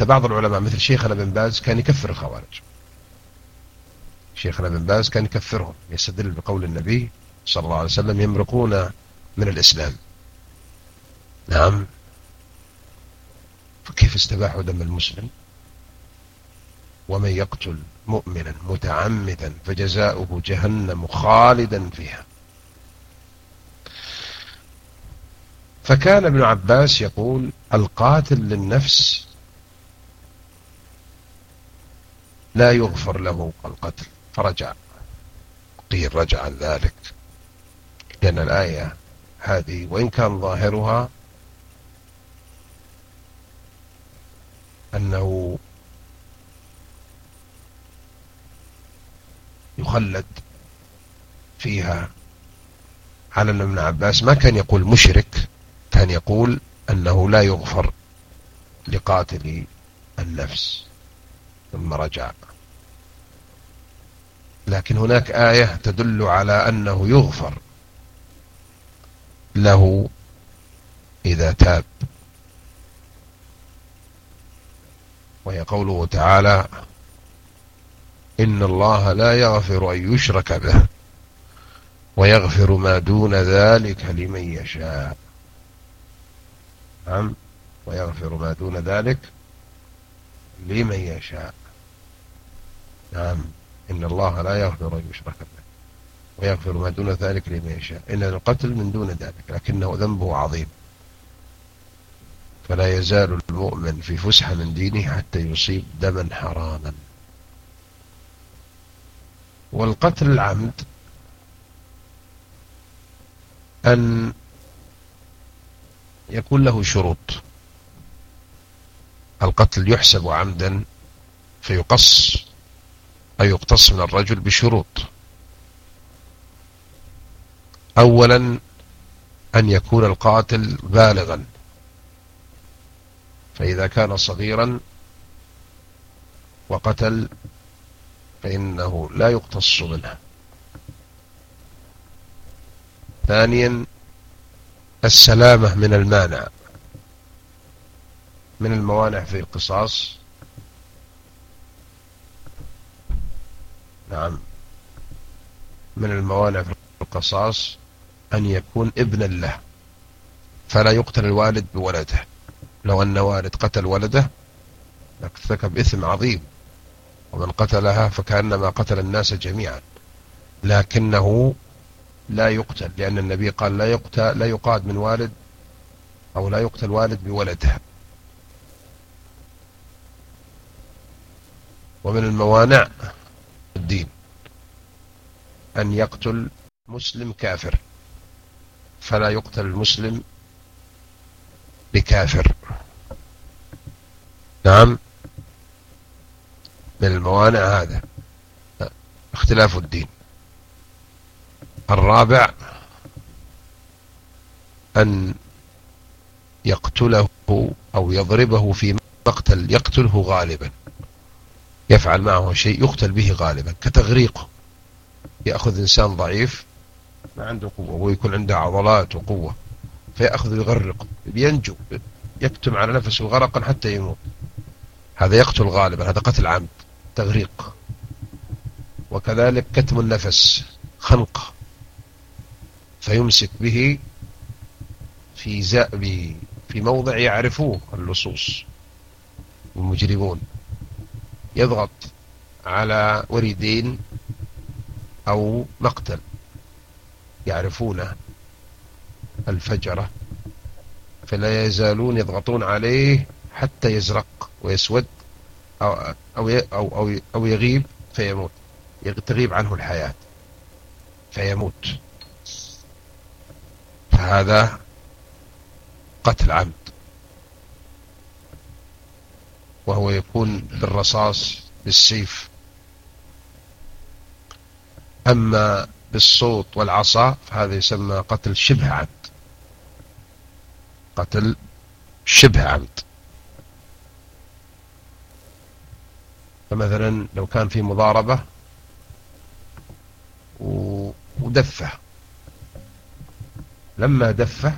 حتى بعض العلماء مثل شيخنا بن باز كان يكفر الخوارج. شيخنا بن باز كان يكفرهم يستدل بقول النبي صلى الله عليه وسلم يمرقون من الإسلام. نعم. فكيف استباحوا دم المسلم؟ ومن يقتل مؤمنا متعمدا فجزاؤه جهنم خالدا فيها. فكان ابن عباس يقول القاتل للنفس لا يغفر له القتل. فرجع. قيل رجع عن ذلك. لأن الآية هذه وإن كان ظاهرها أنه يخلد فيها على ابن عباس. ما كان يقول مشرك كان يقول أنه لا يغفر لقاتل النفس. ثم رجع. لكن هناك آية تدل على أنه يغفر له إذا تاب. وهي قوله تعالى إن الله لا يغفر أن يشرك به ويغفر ما دون ذلك لمن يشاء. نعم ويغفر ما دون ذلك لمن يشاء. نعم. إن الله لا يغفر أن يشرك به ويغفر ما دون ذلك لمن يشاء. إن القتل من دون ذلك لكنه ذنبه عظيم. فلا يزال المؤمن في فسحة من دينه حتى يصيب دما حراما. والقتل العمد أن يكون له شروط. القتل يحسب عمدا فيقص أو يقتص من الرجل بشروط. أولا أن يكون القاتل بالغا. فإذا كان صغيرا وقتل فإنه لا يقتص منه ثانيا السلامة من المانع من الموانع في القصاص. نعم. من الموانع في القصاص أن يكون ابنا له فلا يقتل الوالد بولده. لو أن والد قتل ولده ارتكب إثم عظيم ومن قتلها فكأنما قتل الناس جميعا. لكنه لا يقتل لأن النبي قال لا يقتل لا يقاد من والد أو لا يقتل والد بولده. ومن الموانع الدين. أن يقتل مسلم كافر. فلا يقتل المسلم بكافر. نعم. من الموانع هذا. اختلاف الدين. الرابع أن يقتله أو يضربه في مقتل يقتله غالبا. يفعل معه شيء يقتل به غالبا كتغريقه يأخذ إنسان ضعيف ما عنده قوة ويكون عنده عضلات وقوة فيأخذ يغرق ينجو يكتم على نفسه غرقا حتى يموت. هذا يقتل غالبا هذا قتل عمد تغريق. وكذلك كتم النفس خنق. فيمسك به في زأب في موضع يعرفوه اللصوص والمجرمون يضغط على وريدين أو مقتل يعرفونه الفجرة فلا يزالون يضغطون عليه حتى يزرق ويسود أو, أو, أو, أو, أو يغيب فيموت تغيب عنه الحياة فيموت. فهذا قتل عمد وهو يكون بالرصاص بالسيف. أما بالصوت والعصا فهذا يسمى قتل شبه عمد قتل شبه عمد فمثلا لو كان في مضاربة ودفة. لما دفة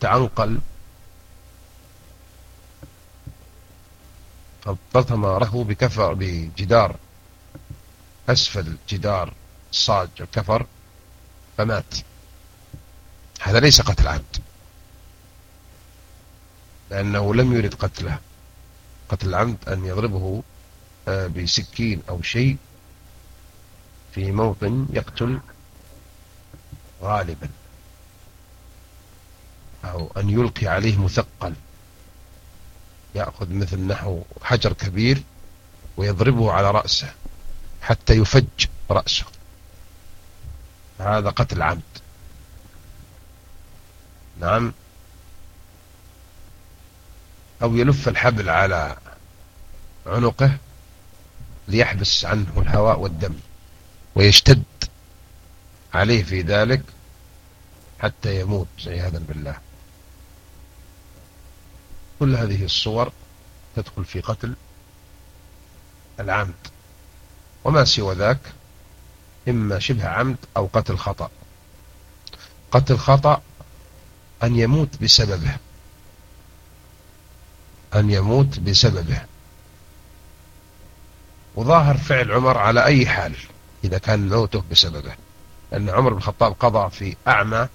تعنقل فالتطم رأسه بكفر بجدار أسفل جدار صاج الكفر فمات. هذا ليس قتل عمد لأنه لم يرد قتله. قتل العمد أن يضربه آه، بسكين أو شيء في موطن يقتل غالبا أو أن يلقي عليه مثقل. يأخذ مثل نحو حجر كبير ويضربه على رأسه حتى يفج رأسه. هذا قتل عمد نعم. أو يلف الحبل على عنقه ليحبس عنه الهواء والدم ويشتد عليه في ذلك حتى يموت عياذا بالله. كل هذه الصور تدخل في قتل العمد. وما سوى ذاك إما شبه عمد أو قتل خطأ. قتل خطأ أن يموت بسببه. أن يموت بسببه. وظاهر فعل عمر على أي حال إذا كان موته بسببه. لأن عمر بن الخطاب قضى في أعمى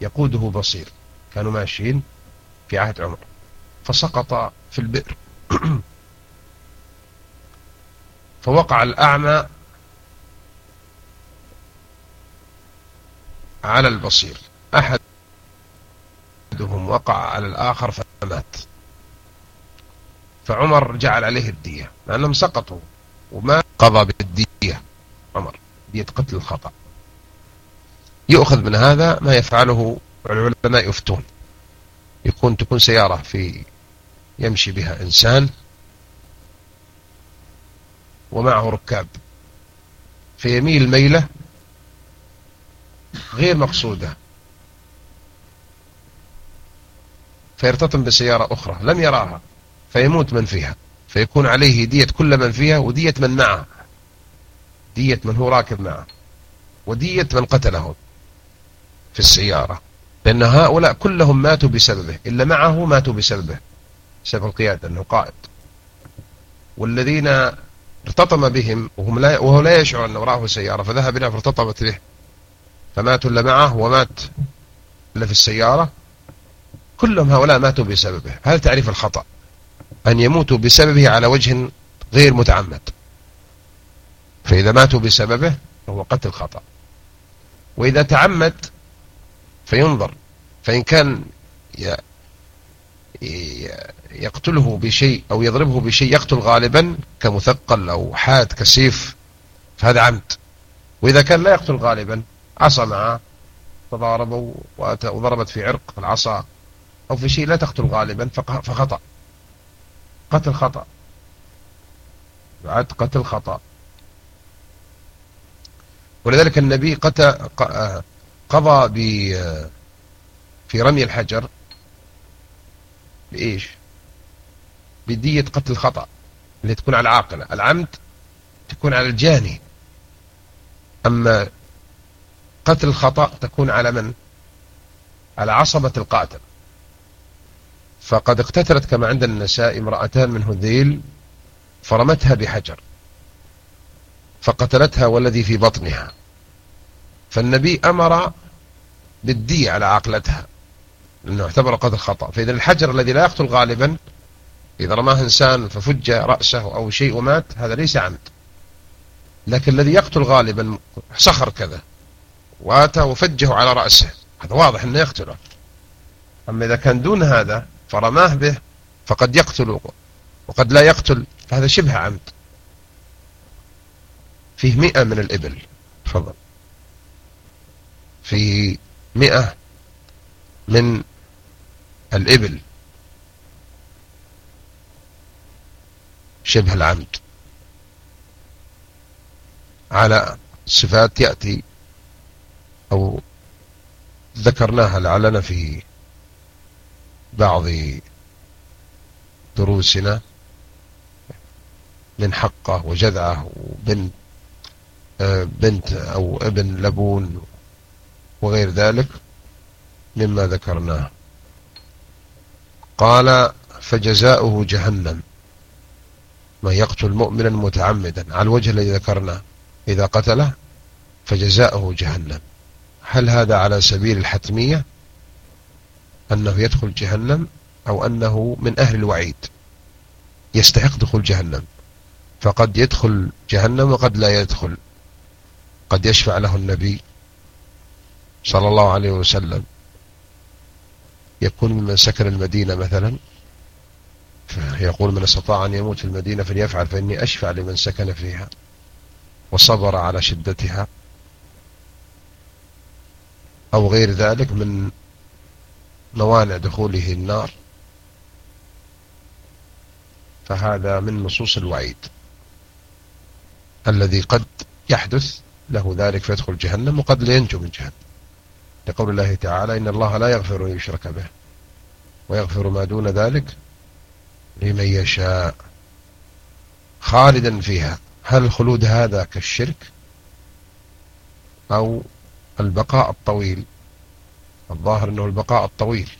يقوده بصير. كانوا ماشيين في عهد عمر. فسقط في البئر. فوقع الأعمى على البصير. أحدهم وقع على الآخر فمات. فعمر جعل عليه الدية لأنهم سقطوا وما قضى بالدية. عمر دية قتل الخطأ. يؤخذ من هذا ما يفعله العلماء يفتون. يكون تكون سيارة في يمشي بها إنسان ومعه ركاب. فيميل ميلة غير مقصودة. فيرتطم بسيارة أخرى لم يراها فيموت من فيها. فيكون عليه دية كل من فيها ودية من معه. دية من هو راكب معه ودية من قتله في السيارة. لأن هؤلاء كلهم ماتوا بسببه إلا معه ماتوا بسببه. سبب القيادة أنه قائد. والذين ارتطم بهم وهم لا وهو لا يشعر أنه راه سيارة فذهب إلى فارتطمت به. فماتوا إلا معه ومات إلا في السيارة. كلهم هؤلاء ماتوا بسببه. هذا تعريف الخطأ. أن يموتوا بسببه على وجه غير متعمد. فإذا ماتوا بسببه فهو قتل خطأ. وإذا تعمد فينظر. فإن كان يقتله بشيء أو يضربه بشيء يقتل غالبا كمثقل أو حاد كسيف فهذا عمد. وإذا كان لا يقتل غالبا عصى معه تضاربوا وضربت في عرق العصا أو في شيء لا تقتل غالبا فخطأ. قتل خطأ. بعد قتل خطأ. ولذلك النبي قضى في رمي الحجر. بإيش؟ بدية قتل خطأ اللي تكون على العاقلة. العمد تكون على الجاني. أما قتل الخطأ تكون على من؟ على عصبة القاتل. فقد اقتتلت كما عند النساء امرأتان من هذيل فرمتها بحجر. فقتلتها والذي في بطنها. فالنبي أمر بالدية على عقلتها لأنه اعتبر قتل خطأ. فإذا الحجر الذي لا يقتل غالبا إذا رماه إنسان ففج رأسه أو شيء ومات هذا ليس عمد. لكن الذي يقتل غالبا صخر كذا واتى وفجه على رأسه. هذا واضح أنه يقتله. أما إذا كان دون هذا فرماه به فقد يقتل وقد لا يقتل فهذا شبه عمد. فيه مئة من الإبل. تفضل. فيه مئة من الإبل. شبه العمد. على صفات يأتي أو ذكرناها لعلنا في بعض دروسنا من حقة وجذعة وبنت آه، بنت أو ابن لبون وغير ذلك مما ذكرناه. قال فجزاؤه جهنم. من يقتل مؤمنا متعمدا على الوجه الذي ذكرناه إذا قتله فجزاؤه جهنم. هل هذا على سبيل الحتمية؟ أنه يدخل جهنم أو أنه من أهل الوعيد؟ يستحق دخول جهنم. فقد يدخل جهنم وقد لا يدخل. قد يشفع له النبي صلى الله عليه وسلم. يكون ممن سكن المدينة مثلا. يقول من استطاع أن يموت في المدينة فليفعل فإني أشفع لمن سكن فيها وصبر على شدتها أو غير ذلك من موانع دخوله النار فهذا من نصوص الوعيد الذي قد يحدث له ذلك فيدخل جهنم وقد لا ينجو من جهنم لقول الله تعالى إن الله لا يغفر أن يشرك به ويغفر ما دون ذلك لمن يشاء خالدا فيها. هل الخلود هذا كالشرك أو البقاء الطويل؟ الظاهر أنه البقاء الطويل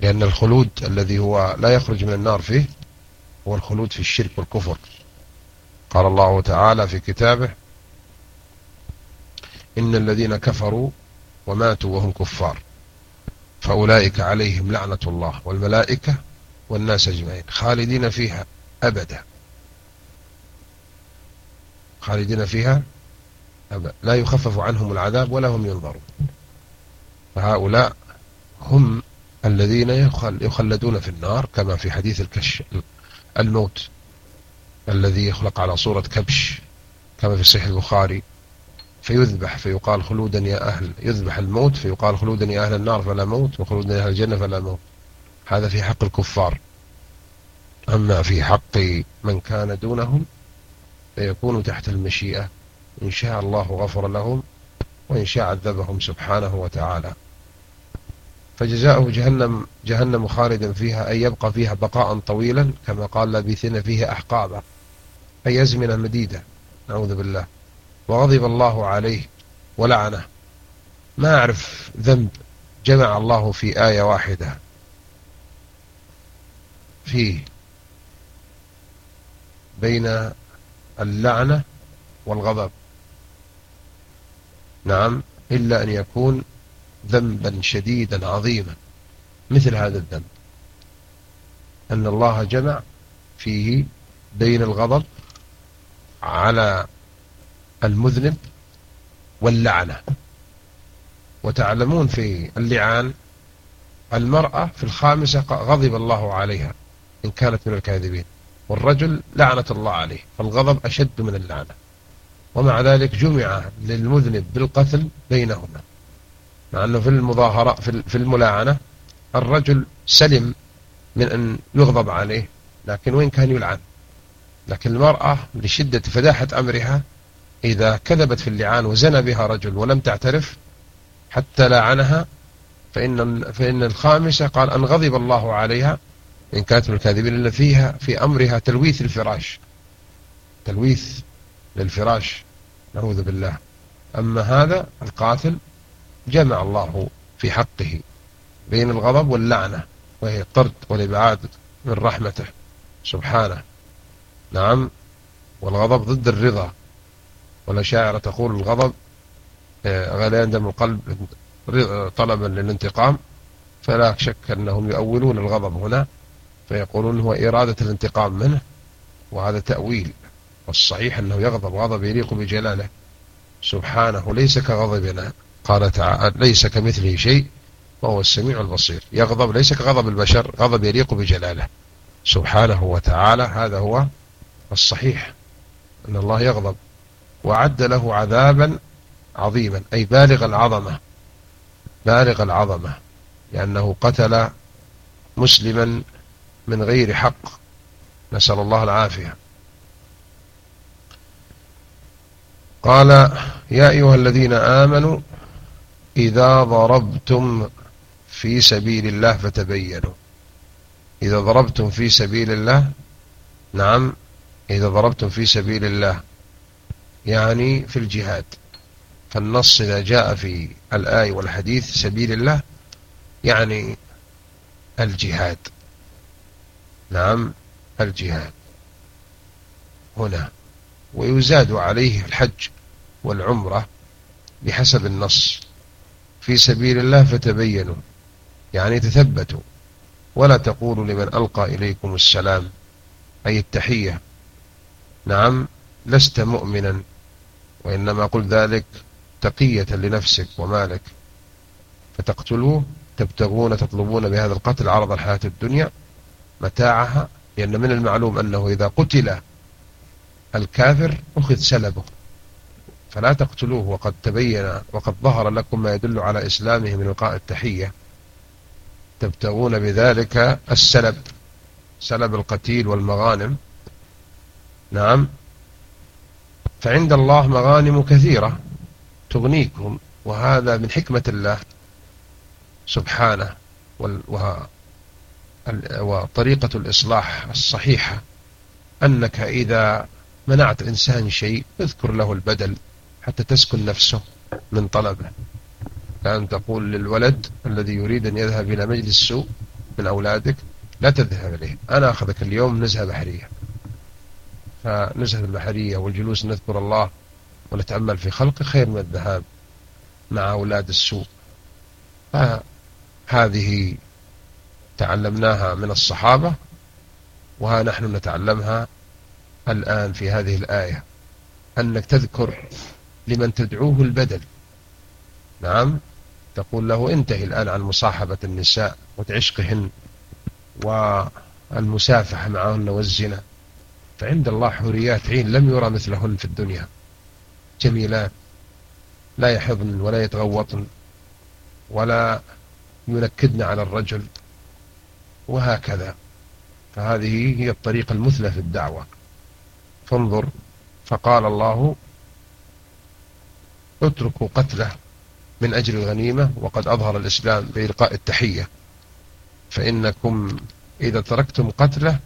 لأن الخلود الذي هو لا يخرج من النار فيه هو الخلود في الشرك والكفر. قال الله تعالى في كتابه إن الذين كفروا وماتوا وهم كفار فأولئك عليهم لعنة الله والملائكة والناس أجمعين. خالدين فيها أبدا. خالدين فيها أبدا. لا يخفف عنهم العذاب ولا هم ينظرون. فهؤلاء هم الذين يخلدون في النار كما في حديث الكش الموت الذي يخلق على صورة كبش كما في صحيح البخاري. فيذبح فيقال خلودا يا أهل يذبح الموت فيقال خلودا يا أهل النار فلا موت وخلودا يا أهل الجنة فلا موت. هذا في حق الكفار. أما في حق من كان دونهم فيكون تحت المشيئة. إن شاء الله غفر لهم وإن شاء عذبهم سبحانه وتعالى. فجزاؤه جهنم جهنم خالدا فيها أي يبقى فيها بقاء طويلا كما قال لبثنا فيها أحقابا أي أزمنة مديدة. نعوذ بالله. وغضب الله عليه ولعنه. ما أعرف ذنب جمع الله في آية واحدة. فيه بين اللعنة والغضب. نعم إلا أن يكون ذنبا شديدا عظيما مثل هذا الذنب. أن الله جمع فيه بين الغضب على المذنب واللعنة. وتعلمون في اللعان المرأة في الخامسة غضب الله عليها. إن كانت من الكاذبين. والرجل لعنة الله عليه فالغضب أشد من اللعنة. ومع ذلك جمع للمذنب بالقتل بينهما. مع أنه في المظاهرة في الملاعنة الرجل سلم من أن يغضب عليه لكن وين كان يلعن. لكن المرأة لشدة فداحة أمرها إذا كذبت في اللعان وزنى بها رجل ولم تعترف حتى لعنها فإن, فإن الخامسة قال أن غضب الله عليها إن كانت من الكاذبين إلا فيها في أمرها تلويث الفراش. تلويث للفراش نعوذ بالله. أما هذا القاتل جمع الله في حقه بين الغضب واللعنة وهي الطرد والإبعاد من رحمته. سبحانه. نعم والغضب ضد الرضا. والأشاعرة تقول الغضب آه، غليان دم القلب طلبا للانتقام. فلا شك أنهم يؤولون الغضب هنا. فيقولون هو إرادة الانتقام منه وهذا تأويل والصحيح أنه يغضب غضب يليق بجلاله. سبحانه ليس كغضبنا قال تعالى ليس كمثله شيء وهو السميع البصير. يغضب ليس كغضب البشر غضب يليق بجلاله. سبحانه وتعالى هذا هو الصحيح أن الله يغضب وعد له عذابا عظيما أي بالغ العظمة بالغ العظمة لأنه قتل مسلما من غير حق. نسأل الله العافية. قال يا أيها الذين آمنوا إذا ضربتم في سبيل الله فتبينوا. إذا ضربتم في سبيل الله نعم إذا ضربتم في سبيل الله يعني في الجهاد. فالنص إذا جاء في الآية والحديث سبيل الله يعني الجهاد. نعم الجهاد. هنا ويزاد عليه الحج والعمرة بحسب النص. في سبيل الله فتبينوا يعني تثبتوا. ولا تقولوا لمن ألقى إليكم السلام أي التحية. نعم لست مؤمنا وإنما قل ذلك تقية لنفسك ومالك. فتقتلوه تبتغون تطلبون بهذا القتل عرض الحياة الدنيا. متاعها لأن من المعلوم أنه إذا قتل الكافر أخذ سلبه. فلا تقتلوه وقد تبين وقد ظهر لكم ما يدل على إسلامه من وقاء التحية. تبتغون بذلك السلب سلب القتيل والمغانم. نعم. فعند الله مغانم كثيرة تغنيكم وهذا من حكمة الله سبحانه وطريقة الإصلاح الصحيحة أنك إذا منعت إنسان شيء اذكر له البدل حتى تسكن نفسه من طلبه. كأن تقول للولد الذي يريد أن يذهب إلى مجلس سوء من أولادك لا تذهب إليه أنا أخذك اليوم نزهة بحرية. فنزهة البحرية والجلوس نذكر الله ونتأمل في خلقه خير من الذهاب مع أولاد السوء. فهذه تعلمناها من الصحابة وها نحن نتعلمها الآن في هذه الآية. أنك تذكر لمن تدعوه البدل. نعم تقول له انتهي الآن عن مصاحبة النساء وتعشقهن والمسافحة معهن والزنا. فعند الله حوريات عين لم يرى مثلهن في الدنيا. جميلات. لا يحضن ولا يتغوطن ولا ينكدن على الرجل. وهكذا. فهذه هي الطريقة المثلى في الدعوة. فانظر فقال الله اتركوا قتله من أجل الغنيمة وقد أظهر الإسلام بإلقاء التحية. فإنكم إذا تركتم قتله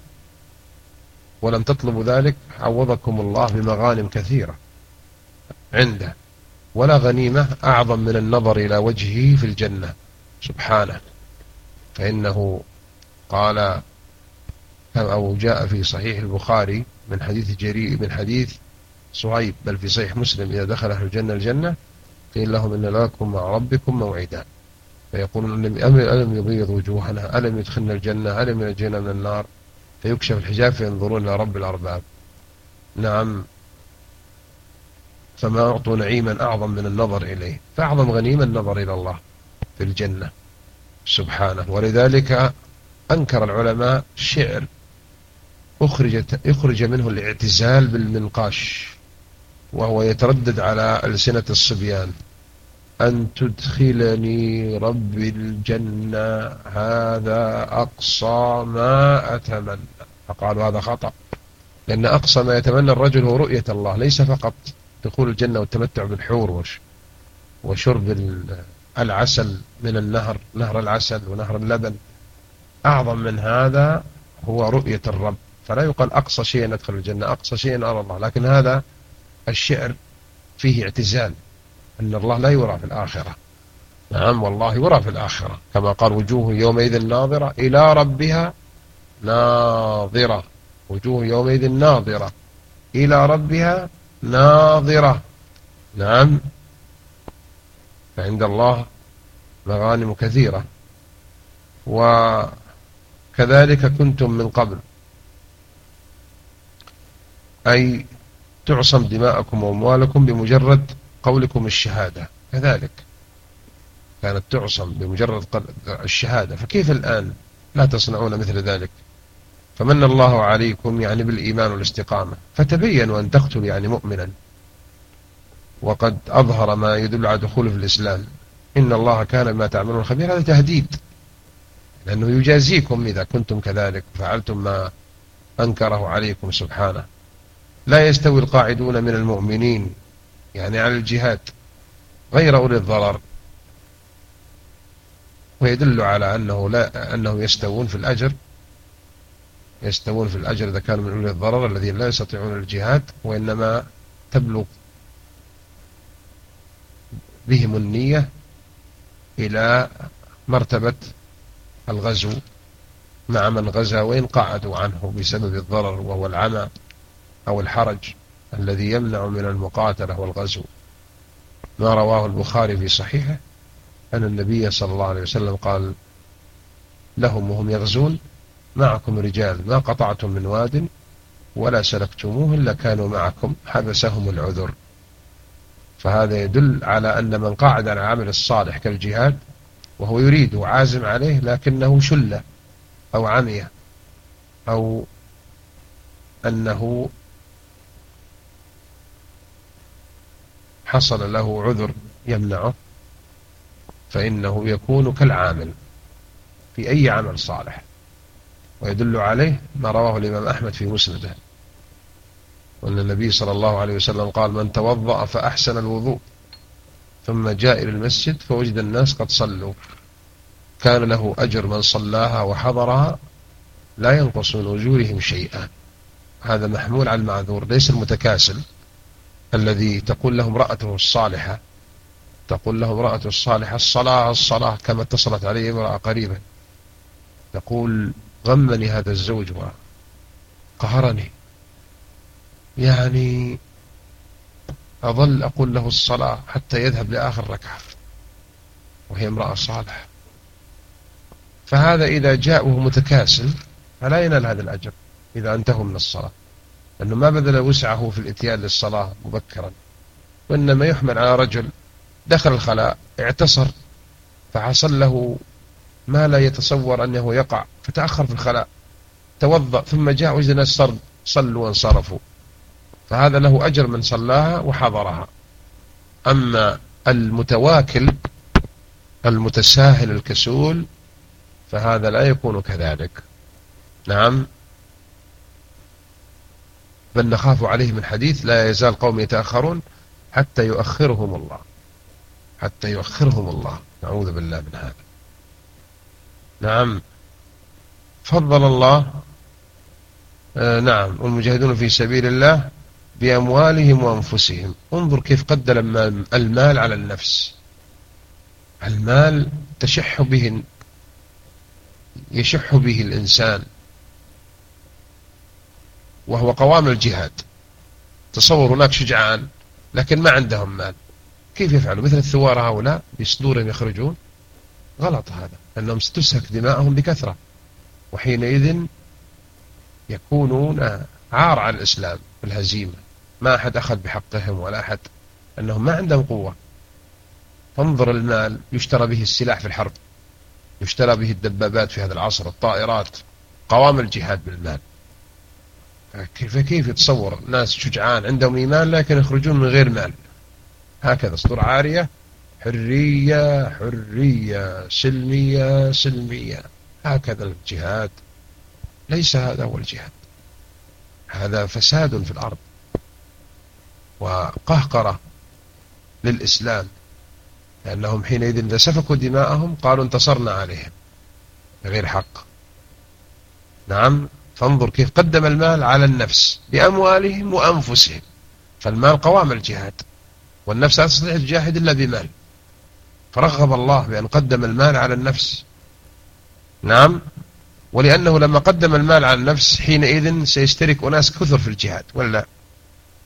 ولم تطلبوا ذلك عوضكم الله بمغانم كثيرة عنده ولا غنيمة أعظم من النظر إلى وجهه في الجنة. سبحانه. فإنه قال أو جاء في صحيح البخاري من حديث جريء من حديث صهيب بل في صحيح مسلم إذا دخل أهل الجنة الجنة قيل لهم إن لكم مع ربكم موعدا. فيقولون ألم يبيض وجوهنا؟ ألم يدخلنا الجنة؟ ألم ينجينا من النار؟ فيكشف الحجاب فينظرون إلى رب الأرباب. نعم. فما أعطوا نعيما أعظم من النظر إليه. فأعظم غنيمة النظر إلى الله في الجنة. سبحانه. ولذلك أنكر العلماء شعر أخرجت يخرج منه الاعتزال بالمنقاش وهو يتردد على ألسنة الصبيان. أن تدخلني ربي الجنة هذا أقصى ما أتمنى. فقالوا هذا خطأ لأن أقصى ما يتمنى الرجل هو رؤية الله ليس فقط دخول الجنة والتمتع بالحور وشرب العسل من النهر نهر العسل ونهر اللبن. أعظم من هذا هو رؤية الرب. فلا يقال أقصى شيء ندخل الجنة أقصى شيء أرى الله. لكن هذا الشعر فيه اعتزال أن الله لا يرى في الآخرة. نعم والله يرى في الآخرة. كما قال وجوه يومئذ ناظرة إلى ربها ناظرة. وجوه يومئذ ناظرة إلى ربها ناظرة. نعم. فعند الله مغانم كثيرة. وكذلك كنتم من قبل. أي تعصم دماءكم وأموالكم بمجرد قولكم الشهادة. كذلك كانت تعصم بمجرد الشهادة. فكيف الآن لا تصنعون مثل ذلك؟ فمن الله عليكم يعني بالإيمان والاستقامة. فتبينوا أن تقتلوا يعني مؤمنا. وقد أظهر ما يدل على دخوله في الإسلام. إن الله كان ما تعملون خبير. هذا تهديد. لأنه يجازيكم إذا كنتم كذلك فعلتم ما أنكره عليكم سبحانه. لا يستوي القاعدون من المؤمنين يعني على الجهاد غير أولي الضرر. ويدل على أنه لا أنه يستوون في الأجر يستوون في الأجر إذا كانوا من أولي الضرر الذين لا يستطيعون الجهاد وإنما تبلغ بهم النية إلى مرتبة الغزو. مع من غزا وإن قعدوا عنه بسبب الضرر وهو العمى أو الحرج الذي يمنع من المقاتلة والغزو. ما رواه البخاري في صحيحه أن النبي صلى الله عليه وسلم قال لهم وهم يغزون معكم رجال ما قطعتم من واد ولا سلكتموه إلا كانوا معكم حبسهم العذر. فهذا يدل على أن من قاعد على العمل الصالح كالجهاد وهو يريد وعازم عليه لكنه شل أو عمي أو أنه حصل له عذر يمنعه فإنه يكون كالعامل في أي عمل صالح ويدل عليه ما رواه الإمام أحمد في مسنده وأن النبي صلى الله عليه وسلم قال من توضأ فأحسن الوضوء ثم جاء إلى المسجد فوجد الناس قد صلوا. كان له أجر من صلاها وحضرها لا ينقص من أجورهم شيئا. هذا محمول على المعذور ليس المتكاسل الذي تقول له امرأته الصالحة. تقول له امرأته الصالحة الصلاة الصلاة كما اتصلت عليه امرأة قريبة. تقول غمني هذا الزوج وقهرني يعني أظل أقول له الصلاة حتى يذهب لآخر ركعة. وهي امرأة صالحة. فهذا إذا جاء وهو متكاسل فلا ينال هذا الأجر إذا انتهوا من الصلاة. لأنه ما بذل وسعه في الاتيان للصلاة مبكرا. وإنما يحمل على رجل دخل الخلاء اعتصر فحصل له ما لا يتصور أنه يقع فتأخر في الخلاء توضأ ثم جاء وجد الناس صلوا وانصرفوا. فهذا له أجر من صلاها وحضرها. أما المتواكل المتساهل الكسول فهذا لا يكون كذلك. نعم. بل نخاف عليه من حديث لا يزال قوم يتأخرون حتى يؤخرهم الله. حتى يؤخرهم الله. نعوذ بالله من هذا. نعم. فضل الله. آه نعم. والمجاهدون في سبيل الله بأموالهم وأنفسهم. انظر كيف قدر المال على النفس. المال تشح به يشح به الإنسان. وهو قوام الجهاد. تصور هناك شجعان لكن ما عندهم مال. كيف يفعلوا؟ مثل الثوار هؤلاء بصدورهم يخرجون. غلط هذا أنهم ستسهك دماءهم بكثرة. وحينئذ يكونون عار على الإسلام بالهزيمة ما أحد أخذ بحقهم ولا أحد أنهم ما عندهم قوة. فانظر المال يشترى به السلاح في الحرب يشترى به الدبابات في هذا العصر الطائرات قوام الجهاد بالمال. كيف كيف يتصور ناس شجعان عندهم إيمان لكن يخرجون من غير مال؟ هكذا صدور عارية حرية حرية سلمية سلمية. هكذا الجهاد. ليس هذا هو الجهاد. هذا فساد في الأرض. وقهقرة للإسلام لأنهم حينئذ إذا سفكوا دماءهم قالوا انتصرنا عليهم بغير حق. نعم فانظر كيف قدم المال على النفس بأموالهم وأنفسهم فالمال قوام الجهاد والنفس لا تستطيع تجاهد إلا بمال. فرغب الله بأن قدم المال على النفس. نعم ولأنه لما قدم المال على النفس حينئذ سيشترك أناس كثر في الجهاد ولا؟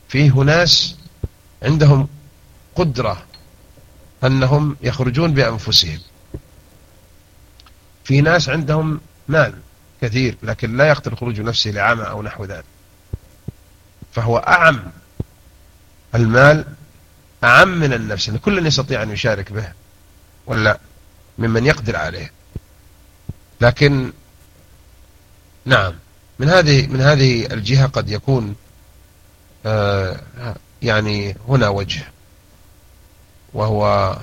فيه ناس عندهم قدرة أنهم يخرجون بأنفسهم. في ناس عندهم مال كثير لكن لا يقتل خروج نفسه لعامة أو نحو ذلك. فهو أعم المال أعم من النفس. يعني كل يستطيع أن يشارك به ولا ممن يقدر عليه. لكن نعم من هذه من هذه الجهة قد يكون يعني هنا وجه وهو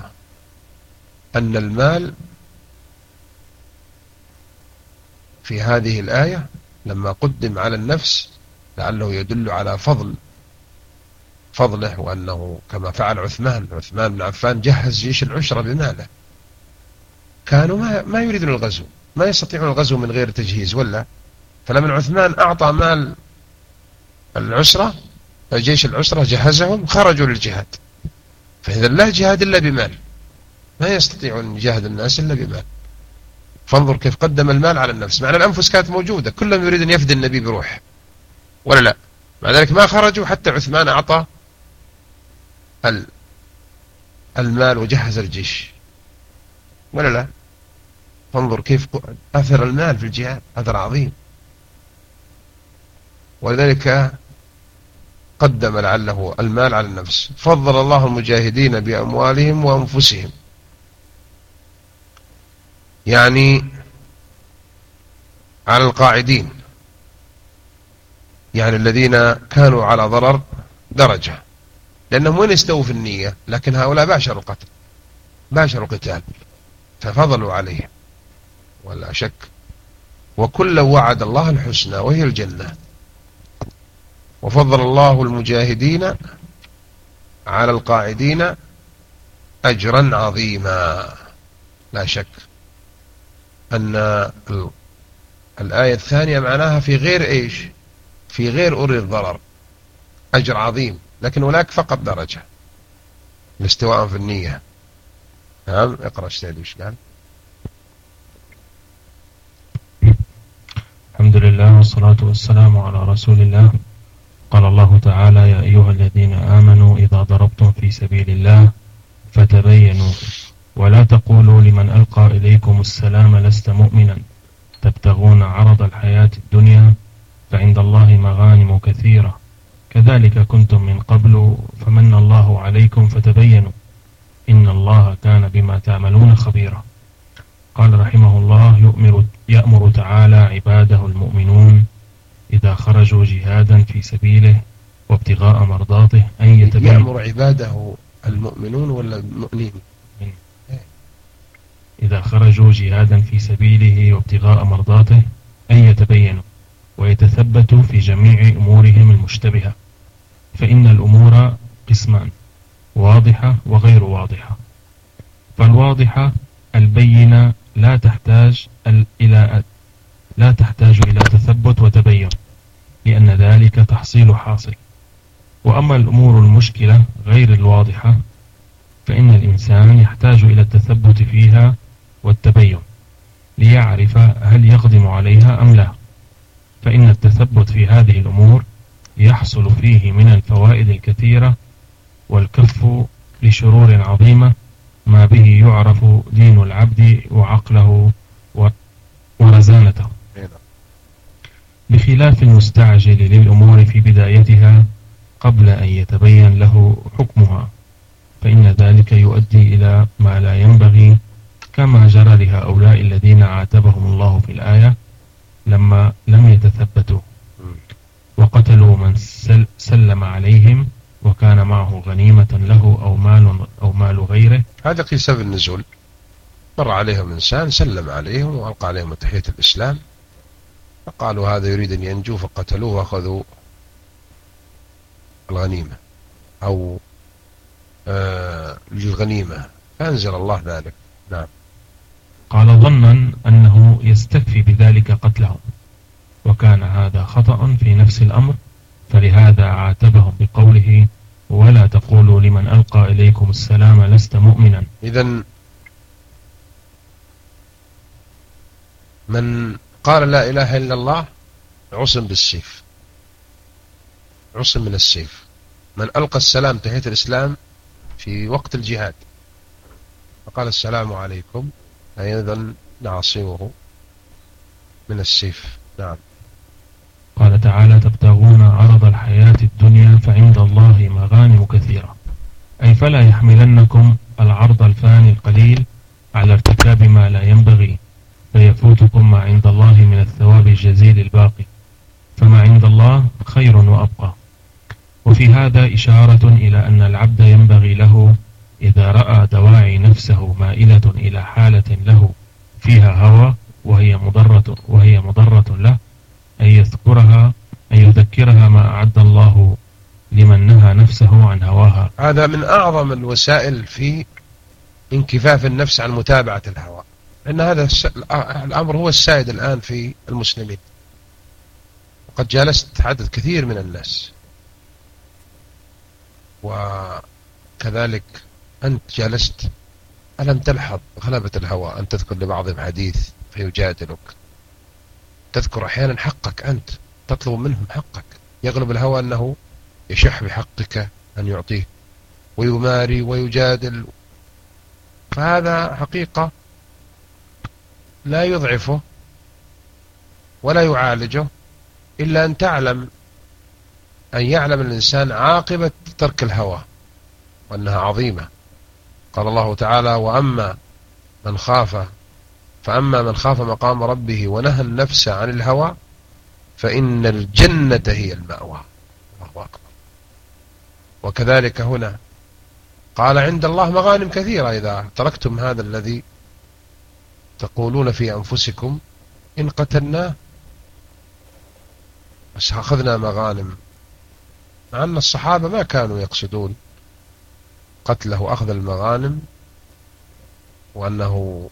أن المال في هذه الآية لما قدم على النفس لعله يدل على فضل فضله وأنه كما فعل عثمان عثمان بن عفان جهز جيش العشرة بماله. كانوا ما, ما يريدون الغزو ما يستطيعون الغزو من غير تجهيز ولا؟ فلما عثمان أعطى مال العسرة جيش العسرة جهزهم خرجوا للجهاد. فإذا لا جهاد إلا بمال. ما يستطيعون يجاهد الناس إلا بمال. فانظر كيف قدم المال على النفس. معنى الأنفس كانت موجودة. كلهم يريد أن يفدي النبي بروح. ولا لا؟ مع ذلك ما خرجوا حتى عثمان أعطى المال وجهز الجيش. ولا لا؟ فانظر كيف أثر المال في الجهاد. أثر عظيم. ولذلك قدم لعله المال على النفس. فضل الله المجاهدين بأموالهم وأنفسهم. يعني على القاعدين. يعني الذين كانوا على ضرر درجة. لأنهم وين استووا في النية؟ لكن هؤلاء باشروا القتل. باشروا القتال. ففضلوا عليهم. ولا شك. وكل وعد الله الحسنى وهي الجنة. وفضل الله المجاهدين على القاعدين أجرا عظيما. لا شك أن الآية الثانية معناها في غير إيش؟ في غير أولي الضرر. أجر عظيم لكن هناك فقط درجة الاستواء في النية. نعم اقرأ أستاذ وش قال؟ الحمد لله والصلاة والسلام على رسول الله. قال الله تعالى يا أيها الذين آمنوا إذا ضربتم في سبيل الله فتبينوا ولا تقولوا لمن ألقى إليكم السلام لست مؤمنا. تبتغون عرض الحياة الدنيا فعند الله مغانم كثيرة. كذلك كنتم من قبل فمن الله عليكم فتبينوا. إن الله كان بما تعملون خبيرا. قال رحمه الله يؤمر, يأمر تعالى عباده المؤمنون إذا خرجوا جهادا في سبيله وابتغاء مرضاته أن يتبينوا يأمر عباده المؤمنون ولا المؤمنين؟ إذا خرجوا جهادا في سبيله وابتغاء مرضاته أن يتبينوا ويتثبتوا في جميع أمورهم المشتبهة فإن الأمور قسمان واضحة وغير واضحة. فالواضحة البينة لا تحتاج إلى لا تحتاج إلى تثبت وتبين لأن ذلك تحصيل حاصل. وأما الأمور المشكلة غير الواضحة فإن الإنسان يحتاج إلى التثبت فيها والتبين ليعرف هل يقدم عليها أم لا. فإن التثبت في هذه الأمور يحصل فيه من الفوائد الكثيرة والكف لشرور عظيمة ما به يعرف دين العبد وعقله ورزانته. بخلاف المستعجل للأمور في بدايتها قبل أن يتبين له حكمها فإن ذلك يؤدي إلى ما لا ينبغي كما جرى لهؤلاء الذين عاتبهم الله في الآية لما لم يتثبتوا. وقتلوا من سلم عليهم وكان معه غنيمة له أو مال أو مال غيره. هذا قيس النزول. مر عليهم إنسان سلم عليهم وألقى عليهم تحية الإسلام. فقالوا هذا يريد أن ينجو فقتلوه وأخذوا الغنيمة أو آه للغنيمة فأنزل الله ذلك. نعم. قال ظنا أنه يستكفي بذلك قتلهم وكان هذا خطأ في نفس الأمر فلهذا عاتبهم بقوله ولا تقولوا لمن ألقى إليكم السلام لست مؤمنا. إذا من قال لا إله إلا الله عصم بالسيف. عصم من السيف. من ألقى السلام تحية الإسلام في وقت الجهاد. فقال السلام عليكم أيضا نعصمه من السيف. نعم. قال تعالى تبتغون عرض الحياة الدنيا فعند الله مغانم كثيرة. أي فلا يحملنكم العرض الفاني القليل على ارتكاب ما لا ينبغي. فيفوتكم ما عند الله من الثواب الجزيل الباقي. فما عند الله خير وأبقى. وفي هذا إشارة إلى أن العبد ينبغي له إذا رأى دواعي نفسه مائلة إلى حالة له فيها هوى وهي مضرة, وهي مضرة له أن يذكرها أن يذكرها ما أعد الله لمن نهى نفسه عن هواها. هذا من أعظم الوسائل في انكفاف النفس عن متابعة الهوى. لأن هذا الأمر هو السائد الآن في المسلمين. وقد جالست عدد كثير من الناس. وكذلك أنت جلست ألم تلحظ غلبة الهوى أن تذكر لبعضهم حديث فيجادلك؟ تذكر أحيانا حقك أنت تطلب منهم حقك. يغلب الهوى أنه يشح بحقك أن يعطيه ويماري ويجادل. فهذا حقيقة لا يضعفه ولا يعالجه إلا أن تعلم أن يعلم الإنسان عاقبة ترك الهوى وأنها عظيمة. قال الله تعالى وأما من خاف فأما من خاف مقام ربه ونهى النفس عن الهوى فإن الجنة هي المأوى. الله أكبر. وكذلك هنا قال عند الله مغانم كثيرة إذا تركتم هذا الذي تقولون في أنفسكم إن قتلناه بس أخذنا مغانم. مع أن الصحابة ما كانوا يقصدون قتله أخذ المغانم وأنه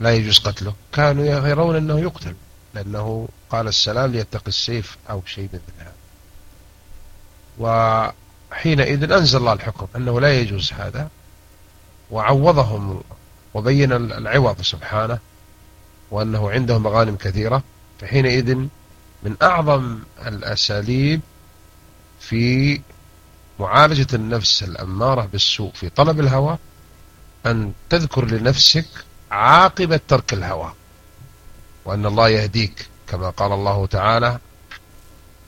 لا يجوز قتله. كانوا يرون أنه يقتل لأنه قال السلام ليتقي السيف أو شيء مثل هذا وحينئذ أنزل الله الحكم أنه لا يجوز هذا وعوضهم وبين العوض سبحانه وأنه عنده مغانم كثيرة فحينئذ من أعظم الأساليب في معالجة النفس الأمارة بالسوء في طلب الهوى أن تذكر لنفسك عاقبة ترك الهوى. وأن الله يهديك كما قال الله تعالى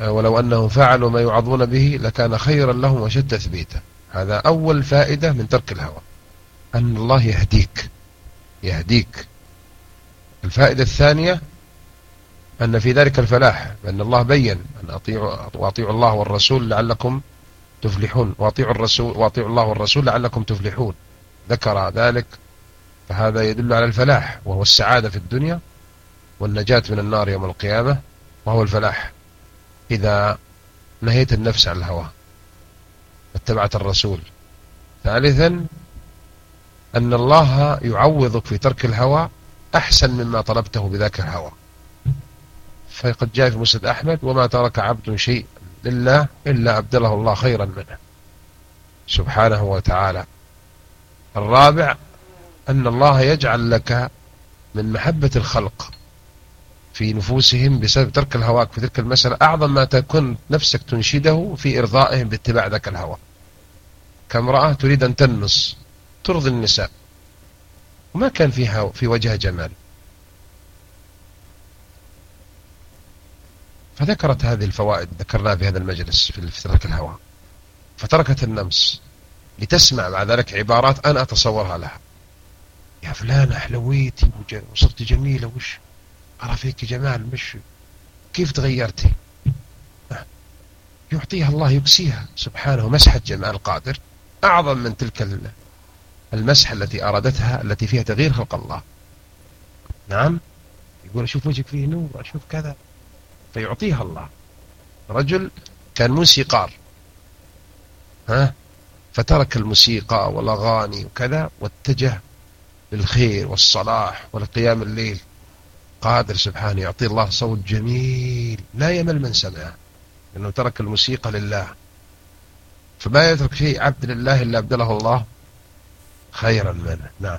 ولو أنهم فعلوا ما يعظون به لكان خيرا لهم وشد تثبيتا. هذا أول فائدة من ترك الهوى أن الله يهديك. يهديك. الفائدة الثانية أن في ذلك الفلاح أن الله بين أن أطيعوا, وأطيعوا الله والرسول لعلكم تفلحون. وأطيعوا الرسول وأطيعوا الله والرسول لعلكم تفلحون. ذكر ذلك فهذا يدل على الفلاح وهو السعادة في الدنيا والنجاة من النار يوم القيامة وهو الفلاح. إذا نهيت النفس عن الهوى واتبعت الرسول. ثالثا أن الله يعوضك في ترك الهوى أحسن مما طلبته بذاك الهوى. فقد جاء في مسند أحمد وما ترك عبد شيء لله إلا أبدله الله خيرا منه سبحانه وتعالى. الرابع أن الله يجعل لك من محبة الخلق في نفوسهم بسبب ترك الهواك في تلك المسألة أعظم ما تكون نفسك تنشده في إرضائهم باتباع ذاك الهوى. كامرأة تريد أن تنمص. ترضي النساء. وما كان فيها في وجهها جمال. فذكرت هذه الفوائد ذكرناها في هذا المجلس في ترك الهوى. فتركت النمس لتسمع مع ذلك عبارات أنا أتصورها لها. يا فلانة حلويتي وصرتي جميلة وش؟ أرى فيك جمال مش؟ كيف تغيرتي؟ يعطيها الله يكسيها سبحانه مسحة جمال قادر أعظم من تلك المسحة التي أرادتها التي فيها تغيير خلق الله. نعم؟ يقول أشوف وجهك فيه نور أشوف كذا. فيعطيها الله. رجل كان موسيقار. ها؟ فترك الموسيقى والأغاني وكذا واتجه للخير والصلاح ولقيام الليل. قادر سبحانه يعطي الله صوت جميل. لا يمل من سمعه لأنه ترك الموسيقى لله. فما يترك شيء عبد لله إلا أبدله الله. خيرا منه نعم.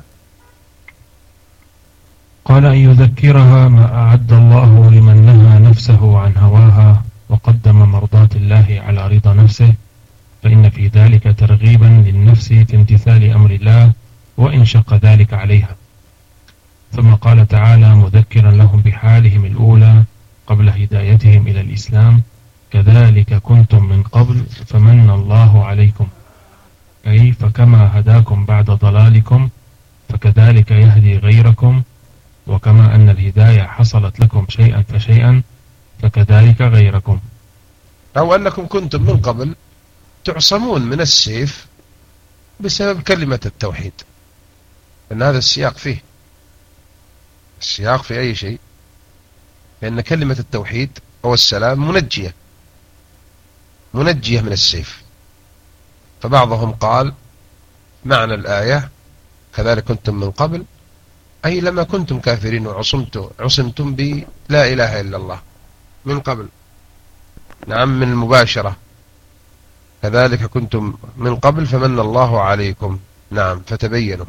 قال أن يذكرها ما أعد الله لمن نهى نفسه عن هواها وقدم مرضاة الله على رضا نفسه فإن في ذلك ترغيبا للنفس في امتثال أمر الله وإن شق ذلك عليها. ثم قال تعالى مذكرا لهم بحالهم الأولى قبل هدايتهم إلى الإسلام كذلك كنتم من قبل فمن الله عليكم. أي فكما هداكم بعد ضلالكم فكذلك يهدي غيركم وكما أن الهداية حصلت لكم شيئا فشيئا فكذلك غيركم. أو أنكم كنتم من قبل تعصمون من السيف بسبب كلمة التوحيد. أن هذا السياق فيه. السياق في أي شيء؟ لأن كلمة التوحيد أو السلام منجية. منجية من السيف. فبعضهم قال معنى الآية كذلك كنتم من قبل أي لما كنتم كافرين وعصمتم عصمتم ب لا إله إلا الله من قبل. نعم من المباشرة. كذلك كنتم من قبل فمن الله عليكم. نعم فتبينوا.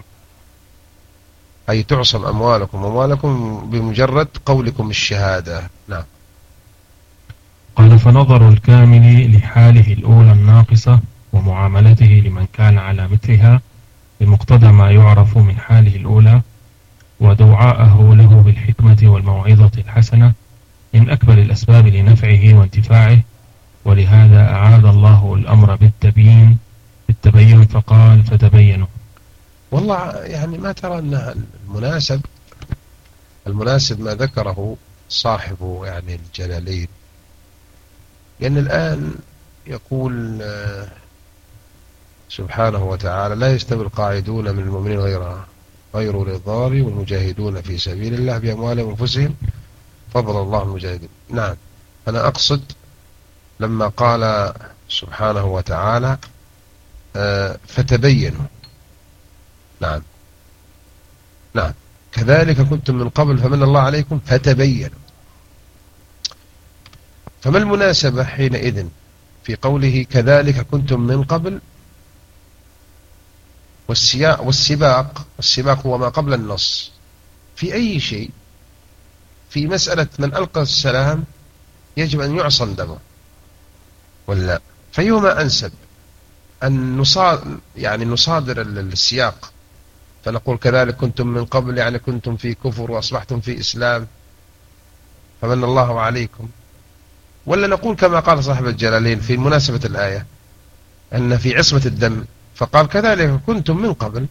أي تعصم أموالكم أموالكم بمجرد قولكم الشهادة. نعم. قال فنظر الكامل لحاله الأولى الناقصة ومعاملته لمن كان على مثلها بمقتضى ما يعرف من حاله الأولى ودعاءه له بالحكمة والموعظة الحسنة من أكبر الأسباب لنفعه وانتفاعه. ولهذا أعاد الله الأمر بالتبيين بالتبين فقال فتبينوا. والله يعني ما ترى أن المناسب المناسب ما ذكره صاحب يعني الجلالين. لأن الآن يقول آه، سبحانه وتعالى لا يستوي القاعدون من المؤمنين غير غير الضار والمجاهدون في سبيل الله بأموالهم وأنفسهم. فضل الله المجاهدين. نعم. أنا أقصد لما قال سبحانه وتعالى آه، فتبينوا. نعم. نعم. كذلك كنتم من قبل فمن الله عليكم فتبينوا. فما المناسبة حينئذ في قوله كذلك كنتم من قبل والسياق والسباق والسباق هو ما قبل النص. في أي شيء في مسألة من ألقى السلام يجب أن يعصم دمه. ولا؟ فيهما أنسب. أن نصادر يعني نصادر السياق. فنقول كذلك كنتم من قبل يعني كنتم في كفر وأصبحتم في إسلام. فمن الله عليكم. ولا نقول كما قال صاحب الجلالين في مناسبة الآية أن في عصمة الدم فقال كذلك كنتم من قبل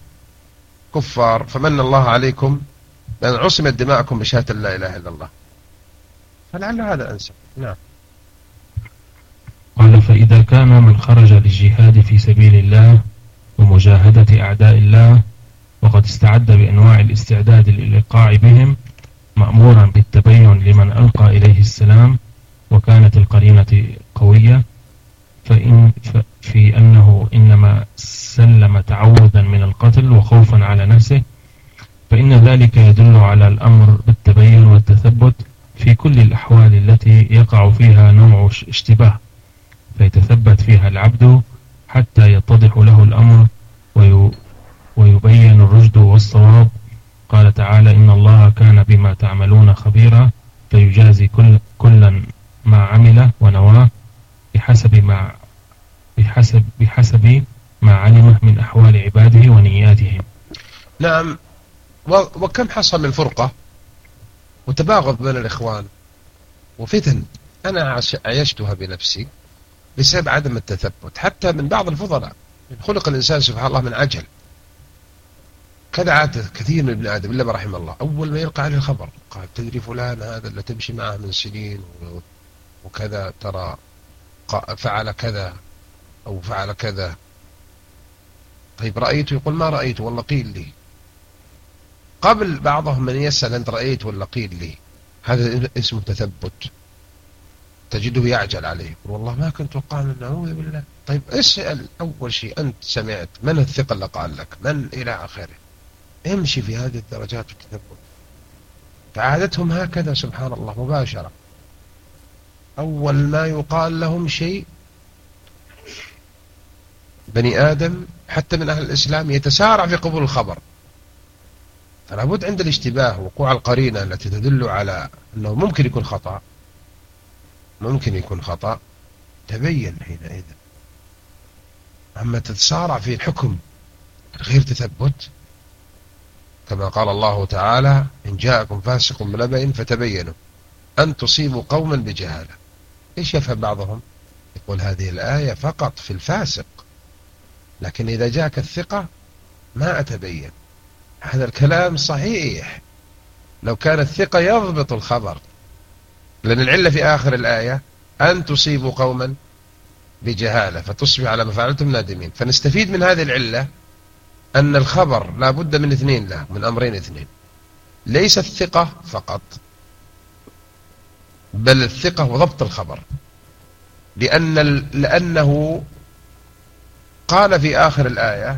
كفار فمن الله عليكم لأن عصمت دماءكم بشهادة لا إله إلا الله. فلعل هذا أنسب. نعم. قال فإذا كان من خرج للجهاد في سبيل الله ومجاهدة أعداء الله وقد استعد بأنواع الاستعداد للإيقاع بهم مأمورا بالتبين لمن ألقى إليه السلام وكانت القرينة قوية فإن في أنه إنما سلم تعوذا من القتل وخوفا على نفسه فإن ذلك يدل على الأمر بالتبين والتثبت في كل الأحوال التي يقع فيها نوع اشتباه فيتثبت فيها العبد حتى يتضح له الأمر ويبين الرشد والصواب. قال تعالى إن الله كان بما تعملون خبيرا فيجازي كل كلا ما عمل ونواه بحسب ما بحسب بحسب ما علمه من أحوال عباده ونياتهم نعم. وكم حصل من فرقة؟ وتباغض بين الإخوان. وفتن أنا عيشتها بنفسي بسبب عدم التثبت. حتى من بعض الفضلاء. خلق الإنسان سبحان الله من عجل. كذا عادة كثير من ابن آدم إلا ما رحم الله. أول ما يلقى عليه الخبر. قال تدري فلان هذا اللي تمشي معه من سنين. وكذا ترى فعل كذا أو فعل كذا. طيب رأيته يقول ما رأيته والله قيل لي. قبل بعضهم من يسأل أنت رأيت ولا قيل لي؟ هذا اسمه تثبت. تجده يعجل عليه والله ما كنت وقعنا نعوذ بالله. طيب اسأل أول شيء أنت سمعت من الثقة اللي قال لك؟ من إلى آخره. امشي في هذه الدرجات التثبت فعادتهم هكذا سبحان الله مباشرة. أول ما يقال لهم شيء بني آدم حتى من أهل الإسلام يتسارع في قبول الخبر. فلا بد عند الاشتباه وقوع القرينة التي تدل على أنه ممكن يكون خطأ ممكن يكون خطأ تبين حينئذ. أما تتسارع في الحكم غير تثبت كما قال الله تعالى إن جاءكم فاسق بنبأ فتبينوا أن تصيبوا قوما بجهالة. إيش يفهم بعضهم؟ يقول هذه الآية فقط في الفاسق. لكن إذا جاءك الثقة ما أتبين. هذا الكلام صحيح. لو كان الثقة يضبط الخبر. لأن العلة في آخر الآية أن تصيبوا قوما بجهالة فتصبح على ما فعلتم نادمين. فنستفيد من هذه العلة أن الخبر لا بد من اثنين له من أمرين اثنين. ليس الثقة فقط بل الثقة وضبط الخبر. لأن لأنه قال في آخر الآية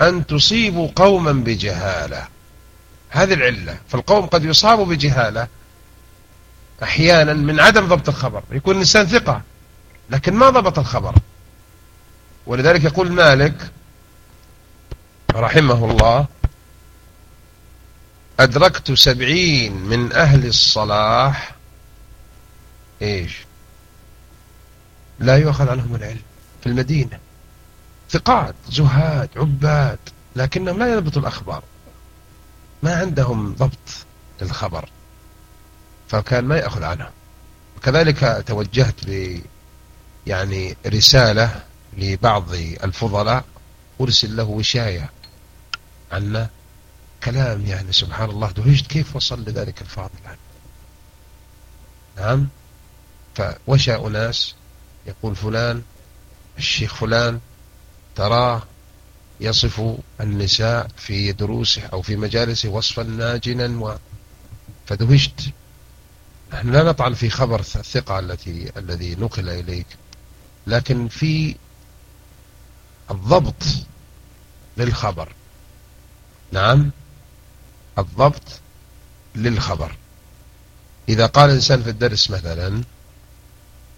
أن تصيبوا قوما بجهالة. هذه العلة. فالقوم قد يصاب بجهالة أحيانا من عدم ضبط الخبر. يكون الإنسان ثقة لكن ما ضبط الخبر. ولذلك يقول مالك رحمه الله أدركت سبعين من أهل الصلاح. إيش؟ لا يؤخذ عنهم العلم في المدينة. ثقات زهاد عباد لكنهم لا يضبطوا الأخبار. ما عندهم ضبط للخبر فكان ما يأخذ عنهم وكذلك توجهت ب يعني رسالة لبعض الفضلاء أرسل له وشاية عنا كلام يعني سبحان الله دهشت كيف وصل لذلك الفاضل عنه. نعم؟ فوشى أناس يقول فلان الشيخ فلان تراه يصف النساء في دروسه أو في مجالسه وصفا ناجنا و... فدهشت. نحن لا نطعن في خبر الثقة التي الذي نقل إليك لكن في الضبط للخبر. نعم الضبط للخبر. إذا قال الإنسان في الدرس مثلا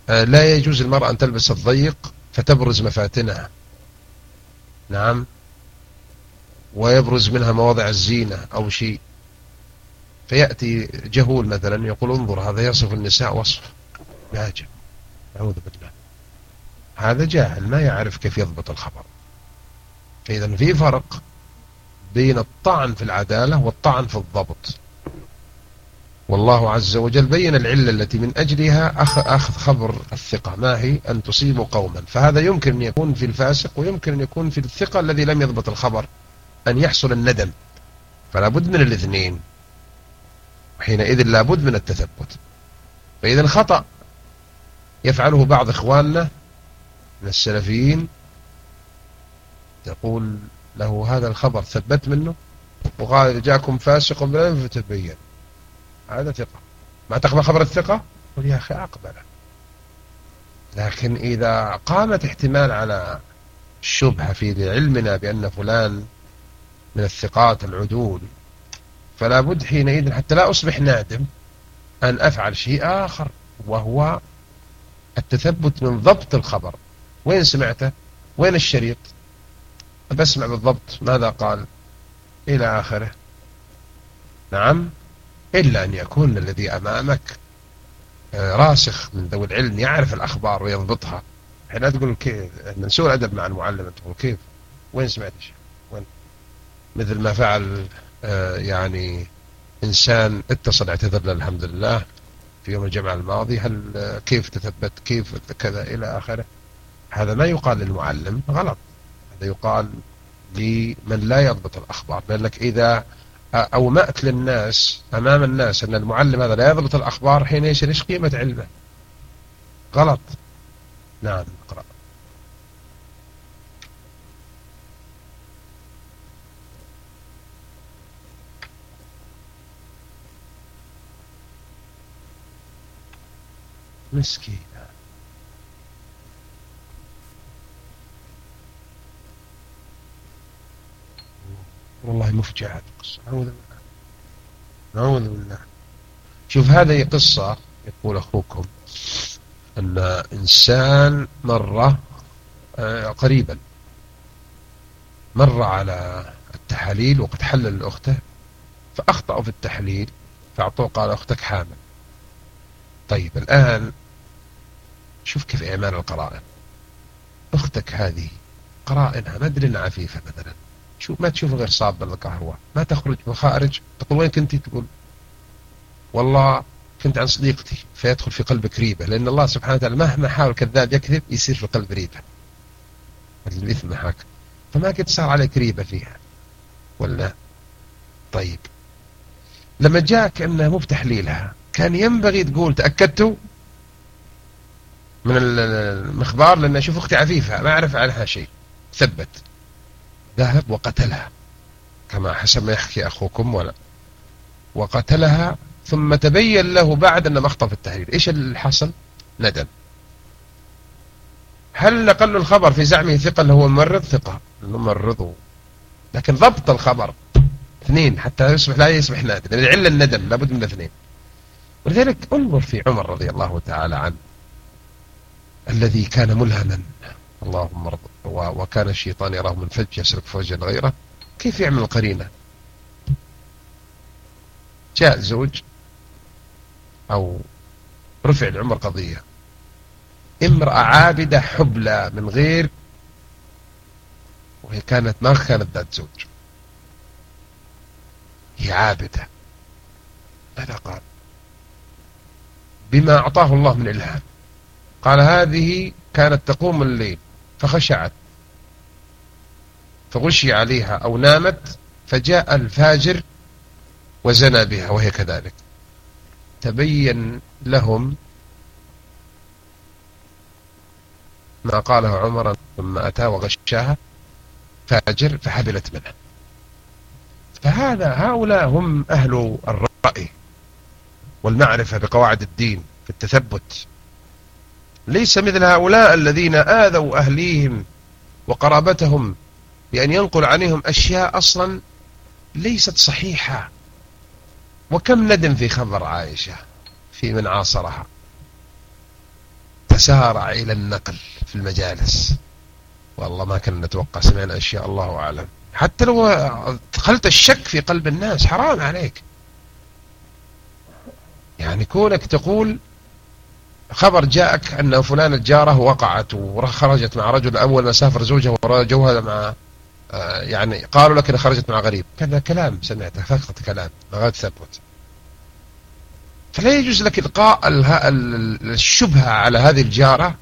آه، لا يجوز المرأة أن تلبس الضيق فتبرز مفاتنها. نعم. ويبرز منها مواضع الزينة أو شيء. فيأتي جهول مثلا يقول انظر هذا يصف النساء وصف. ناجم أعوذ بالله. هذا جاهل ما يعرف كيف يضبط الخبر. فإذا في فرق بين الطعن في العدالة والطعن في الضبط. والله عز وجل بين العلة التي من أجلها أخذ خبر الثقة. ما هي؟ أن تصيب قوما. فهذا يمكن أن يكون في الفاسق ويمكن أن يكون في الثقة الذي لم يضبط الخبر. أن يحصل الندم. فلا بد من الاثنين. وحينئذ لا بد من التثبت. فإذا الخطأ يفعله بعض إخواننا من السلفيين. تقول له هذا الخبر ثبت منه؟ وقال جاءكم فاسق بلا فتبين هذا ثقة. ما تقبل خبر الثقة؟ قل يا أخي أقبله لكن إذا قامت احتمال على الشبهة في علمنا بأن فلان من الثقات العدول فلا بد حينئذ حتى لا أصبح نادم أن أفعل شيء آخر وهو التثبت من ضبط الخبر. وين سمعته؟ وين الشريط؟ بسمع بالضبط. ماذا قال؟ إلى آخره. نعم. إلا أن يكون الذي أمامك آه، راسخ من ذوي العلم يعرف الأخبار ويضبطها لا تقول كيف من سوء الأدب مع المعلم تقول كيف؟ وين سمعت شيء؟ وين؟ مثل ما فعل آه، يعني إنسان اتصل اعتذر له الحمد لله في يوم الجمعة الماضي هل آه، كيف تثبت؟ كيف كذا؟ إلى آخره. هذا ما يقال للمعلم غلط. هذا يقال لمن لا يضبط الأخبار لأنك إذا أومأت للناس أمام الناس أن المعلم هذا لا يضبط الأخبار حين إيش قيمة علمه؟ غلط. نعم اقرأ. مسكين. والله مفجعة القصة. نعوذ بالله. نعوذ بالله. شوف هذه قصة يقول أخوكم. أن إنسان مر آه، قريبا. مر على التحاليل وقد حلل لأخته فأخطأوا في التحليل فأعطوه قال أختك حامل. طيب الآن شوف كيف إعمال القرائن. أختك هذه قرائنها أدري عفيفة مثلا. شوف ما تشوف غير صاب بالقهوة. ما تخرج وخارج تقول وين كنتي؟ تقول والله كنت عن صديقتي فيدخل في قلبك ريبة لأن الله سبحانه وتعالى مهما حاول كذاب يكذب يصير في القلب ريبة. الإثم هاك فما قد صار عليك ريبة فيها. ولا؟ طيب. لما جاءك أنه مو بتحليلها كان ينبغي تقول تأكدتوا من المخبار لأن أشوف أختي عفيفة ما أعرف عنها شيء. ثبت. ذهب وقتلها. كما حسب ما يحكي أخوكم ولا. وقتلها ثم تبين له بعد أن مخطف التحرير. إيش اللي حصل ندم. هل نقل الخبر في زعمه ثقة اللي هو ممرض؟ ثقة. ممرضه لكن ضبط الخبر. اثنين. حتى يصبح لا يصبح نادم. العلة الندم. لابد من اثنين. ولذلك انظر في عمر رضي الله تعالى عنه. الذي كان ملهما. اللهم ارض. وكان الشيطان يراه من فج يسلك فوجا غيره. كيف يعمل قرينة جاء زوج أو رفع لعمر قضية. امرأة عابدة حبلى من غير وهي كانت ما كانت ذات زوج. هي عابدة. ماذا قال؟ بما أعطاه الله من إلهام. قال هذه كانت تقوم الليل. فخشعت فغشي عليها أو نامت فجاء الفاجر وزنى بها وهي كذلك. تبين لهم ما قاله عمر ثم أتى وغشاها فاجر فحبلت منه. فهذا هؤلاء هم أهل الرأي والمعرفة بقواعد الدين في التثبت. ليس مثل هؤلاء الذين آذوا أهليهم وقرابتهم بأن ينقل عليهم أشياء أصلا ليست صحيحة. وكم ندم في خبر عائشة في من عاصرها. تسارع إلى النقل في المجالس. والله ما كنا نتوقع سمعنا أشياء الله أعلم. حتى لو دخلت الشك في قلب الناس حرام عليك. يعني كونك تقول خبر جاءك أن فلانة جارة وقعت وخرجت مع رجل أول ما سافر زوجها ورجوها مع آه، يعني قالوا لك أنها خرجت مع غريب. كذا كلام سمعته فقط كلام غير تثبت فلا يجوز لك إلقاء الشبهة على هذه الجارة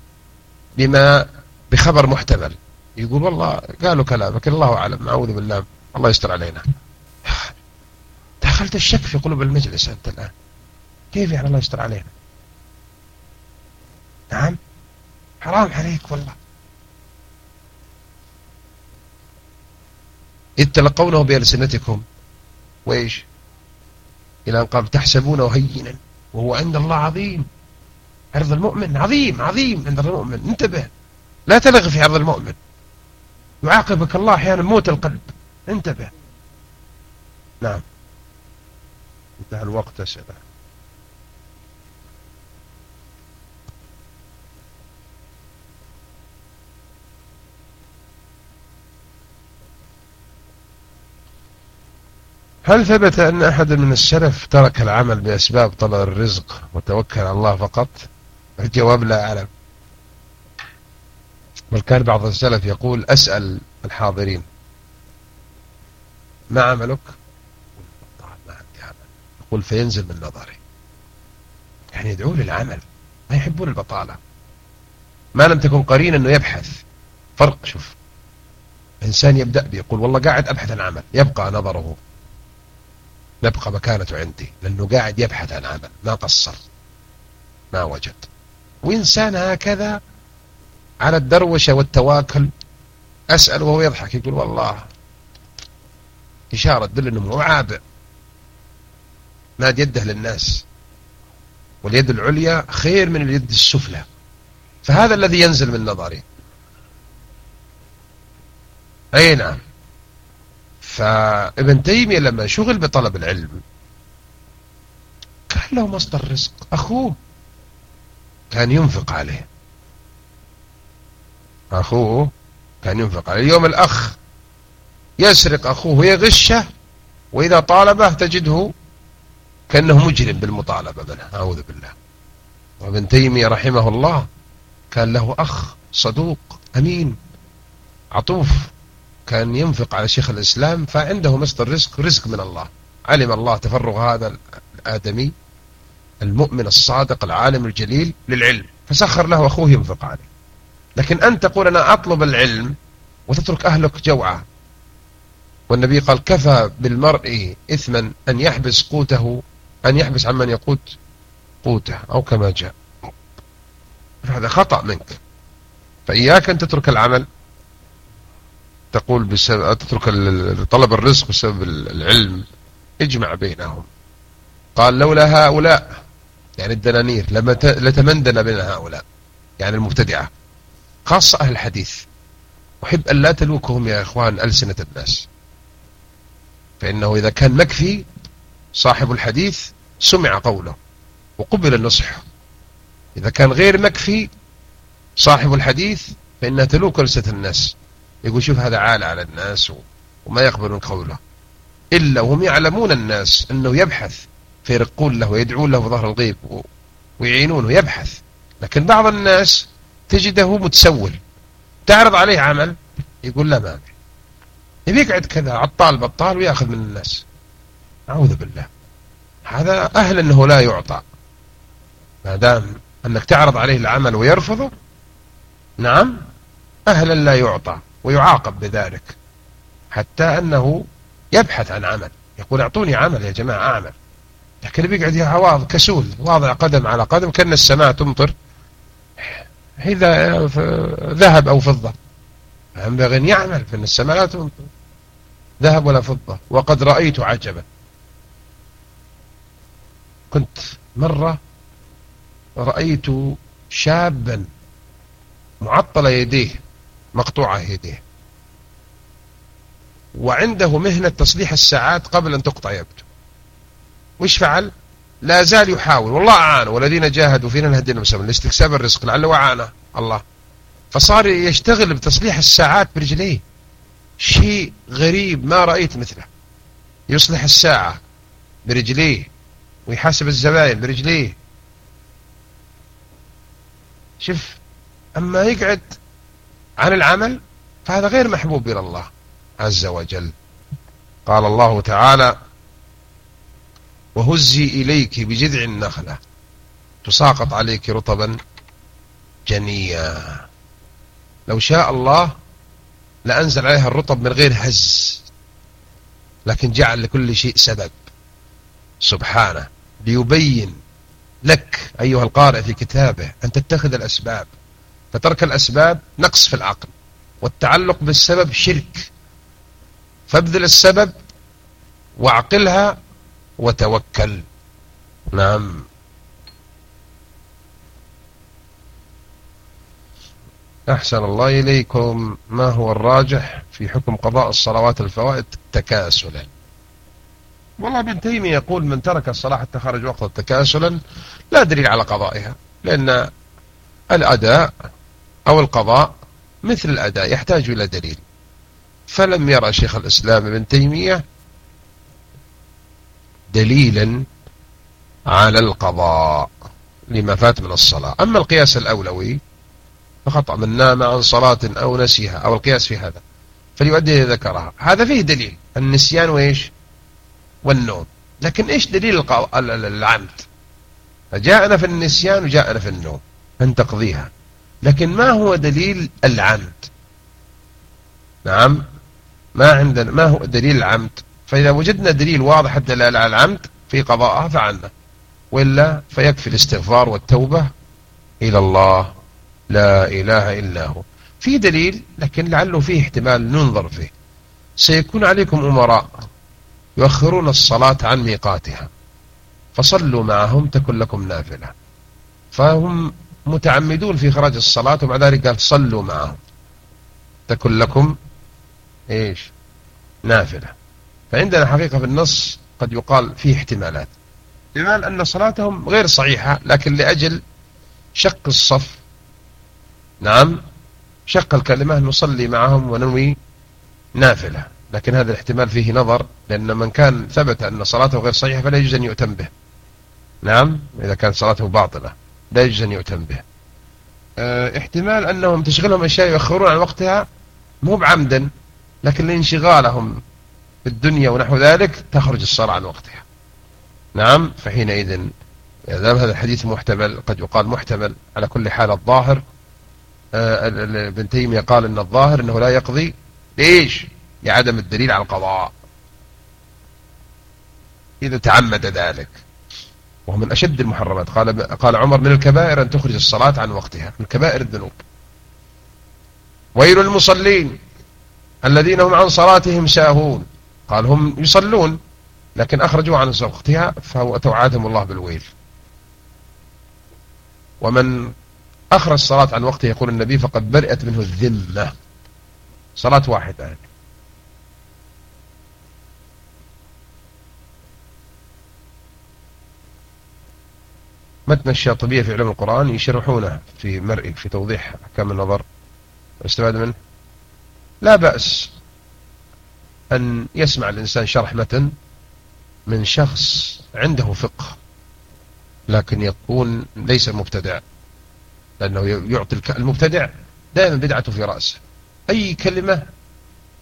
بما بخبر محتمل. يقول والله قالوا كلامك الله أعلم أعوذ بالله الله يستر علينا. دخلت الشك في قلوب المجلس أنت الآن. كيف يعني الله يستر علينا؟ نعم. حرام عليك والله. إذ تلقونه بألسنتكم وإيش؟ إلى أن قال تحسبونه هينا. وهو عند الله عظيم. عرض المؤمن عظيم عظيم عند المؤمن. انتبه. لا تلغ في عرض المؤمن. يعاقبك الله أحيانا موت القلب. انتبه. نعم. انتهى الوقت أسئلة هل ثبت أن أحد من السلف ترك العمل بأسباب طلب الرزق وتوكل على الله فقط؟ الجواب لا أعلم. بل كان بعض السلف يقول أسأل الحاضرين ما عملك؟ ما عندي عمل يقول فينزل من نظري. يعني يدعو للعمل ما يحبون البطالة. ما لم تكن قرينا أنه يبحث. فرق شوف. إنسان يبدأ بيقول والله قاعد أبحث عن عمل. يبقى نظره. نبقى مكانته عندي لأنه قاعد يبحث عن عمل ما قصر ما وجد. وإنسان هكذا على الدروشة والتواكل أسأل وهو يضحك يقول والله إشارة تدل أنه عابع ماد يده للناس واليد العليا خير من اليد السفلى. فهذا الذي ينزل من نظري. أي نعم. فابن تيمية لما شغل بطلب العلم كان له مصدر رزق أخوه كان ينفق عليه. أخوه كان ينفق عليه. اليوم الأخ يسرق أخوه ويغشه وإذا طالبه تجده كأنه مجرم بالمطالبة منه. أعوذ بالله. وابن تيمية رحمه الله كان له أخ صدوق أمين عطوف. كان ينفق على شيخ الإسلام فعنده مصدر رزق رزق من الله. علم الله تفرغ هذا الآدمي المؤمن الصادق العالم الجليل للعلم. فسخر له أخوه ينفق عليه. لكن أنت تقول أنا أطلب العلم وتترك أهلك جوعة والنبي قال كفى بالمرء إثما أن يحبس قوته أن يحبس عمن يقوت قوته أو كما جاء. هذا خطأ منك. فإياك أن تترك العمل. تقول بسبب تترك طلب الرزق بسبب العلم. اجمع بينهم. قال لولا هؤلاء يعني الدنانير لتمندن بين هؤلاء يعني المبتدعة. خاصة أهل الحديث. أحب أن لا تلوكهم يا إخوان ألسنة الناس. فإنه إذا كان مكفي صاحب الحديث سمع قوله وقبل النصح. إذا كان غير مكفي صاحب الحديث فإنها تلوك ألسنة الناس. يقول شوف هذا عال على الناس وما يقبلون قوله. إلا وهم يعلمون الناس أنه يبحث. فيرقون له ويدعون له ظهر الغيب ويعينونه يبحث. لكن بعض الناس تجده متسول. تعرض عليه عمل يقول لا ما يبي يقعد كذا عطال بطال ويأخذ من الناس. أعوذ بالله. هذا أهل أنه لا يعطى. ما دام أنك تعرض عليه العمل ويرفضه نعم أهلا لا يعطى. ويعاقب بذلك حتى أنه يبحث عن عمل. يقول أعطوني عمل يا جماعة أعمل. لكن بيقعد يا كسول واضع قدم على قدم كأن السماء تمطر. إذا ذهب أو فضة. ينبغي أن يعمل فإن السماء لا تمطر. ذهب ولا فضة. وقد رأيت عجبا. كنت مرة رأيت شابا معطل يديه. مقطوعة يديه وعنده مهنة تصليح الساعات قبل أن تقطع يبدو. وش فعل؟ لا زال يحاول. والله أعانه. والذين جاهدوا فينا نهدينا مسلم لاستكساب الرزق. لعله أعانه الله. فصار يشتغل بتصليح الساعات برجليه. شيء غريب. ما رأيت مثله. يصلح الساعة برجليه. ويحاسب الزباين برجليه. شوف أما يقعد عن العمل فهذا غير محبوب إلى الله عز وجل. قال الله تعالى وهزي إليك بجذع النخلة تساقط عليك رطبا جنيا. لو شاء الله لأنزل عليها الرطب من غير هز لكن جعل لكل شيء سبب. سبحانه ليبين لك أيها القارئ في كتابه أن تتخذ الأسباب. فترك الأسباب نقص في العقل والتعلق بالسبب شرك. فابذل السبب واعقلها وتوكل. نعم. أحسن الله إليكم. ما هو الراجح في حكم قضاء الصلوات الفوائد؟ تكاسلا. والله ابن تيمية يقول من ترك الصلاة حتى خرج وقت تكاسلا لا دليل على قضائها لأن الأداء أو القضاء مثل الأداء يحتاج إلى دليل. فلم يرى شيخ الإسلام ابن تيمية دليلا على القضاء لما فات من الصلاة. أما القياس الأولوي فخطأ من نام عن صلاة أو نسيها أو القياس في هذا فليؤدي ذكرها. هذا فيه دليل النسيان وإيش؟ والنوم. لكن إيش دليل العمد؟ فجاءنا في النسيان وجاءنا في النوم أن تقضيها. لكن ما هو دليل العمد؟ نعم. ما عندنا ما هو دليل العمد؟ فإذا وجدنا دليل واضح الدلالة على العمد في قضاءها فعلنا وإلا فيكفي الاستغفار والتوبة إلى الله. لا إله إلا هو. في دليل لكن لعله فيه احتمال ننظر فيه. سيكون عليكم أمراء يؤخرون الصلاة عن ميقاتها. فصلوا معهم تكن لكم نافلة. فهم متعمدون في إخراج الصلاة ومع ذلك قال صلوا معهم. تكن لكم إيش؟ نافلة. فعندنا حقيقة في النص قد يقال فيه احتمالات. احتمال أن صلاتهم غير صحيحة لكن لأجل شق الصف. نعم شق الكلمة نصلي معهم وننوي نافلة. لكن هذا الاحتمال فيه نظر لأن من كان ثبت أن صلاته غير صحيحة فلا يجوز أن يؤتم به. نعم إذا كانت صلاته باطلة. لا يجوز أن يؤتم به. آه احتمال أنهم تشغلهم أشياء يؤخرون عن وقتها مو بعمدا لكن لانشغالهم بالدنيا ونحو ذلك تخرج الصلاة عن وقتها. نعم فحينئذ إذا هذا الحديث محتمل قد يقال محتمل على كل حال الظاهر. آه ابن تيمية قال إن الظاهر إنه لا يقضي ليش؟ لعدم الدليل على القضاء. إذا تعمد ذلك. وهو من أشد المحرمات. قال قال عمر من الكبائر أن تخرج الصلاة عن وقتها. من كبائر الذنوب. ويل المصلين الذين هم عن صلاتهم ساهون قال هم يصلون لكن أخرجوا عن وقتها فهو توعدهم الله بالويل. ومن أخرج الصلاة عن وقته يقول النبي فقد برئت منه الذمة صلاة واحدة يعني. متن الشاطبية في علم القرآن يشرحونه في مرئي في توضيح أحكام النظر. أستفاد منه؟ لا بأس أن يسمع الإنسان شرح متن من شخص عنده فقه لكن يكون ليس مبتدع لأنه يعطي المبتدع دائما بدعته في رأسه. أي كلمة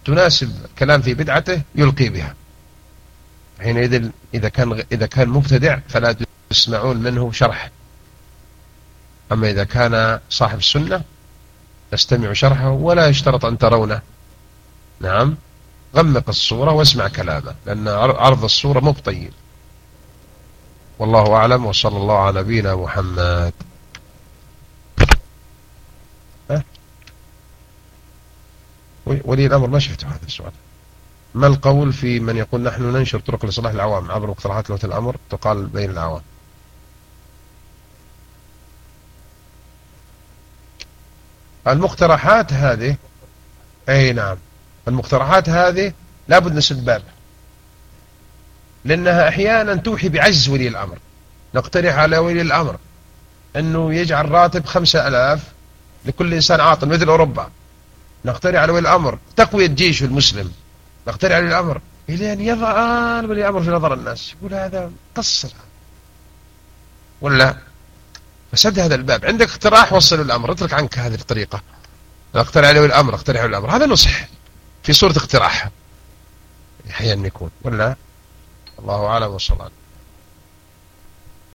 تناسب كلام في بدعته يلقي بها. حينئذ إذا كان إذا كان مبتدع فلا تسمعون منه شرح أما إذا كان صاحب السنة استمعوا شرحه ولا يشترط أن ترونه. نعم. غمق الصورة واسمع كلامه لأن عرض الصورة مو بطيب. والله أعلم وصلى الله على نبينا محمد. ولي الأمر ما شفته هذا السؤال. ما القول في من يقول نحن ننشر طرق لصلاح العوام؟ عبر مقترحات لوة الأمر تقال بين العوام. المقترحات هذه أي نعم المقترحات هذه لابد نسد باب لأنها أحيانا توحي بعجز ولي الأمر. نقترح على ولي الأمر أنه يجعل راتب خمسة ألاف لكل إنسان عاطل مثل أوروبا. نقترح على ولي الأمر تقوية جيش المسلم. نقترح على ولي الأمر إلى أن يضع ولي الأمر في نظر الناس يقول هذا قصر. ولا فسد هذا الباب. عندك اقتراح وصل الأمر. اترك عنك هذه الطريقة. اقترح عليه الأمر اقترح عليه الأمر. هذا نصح في صورة اقتراح أحيانا يكون ولا؟ الله أعلم وصلى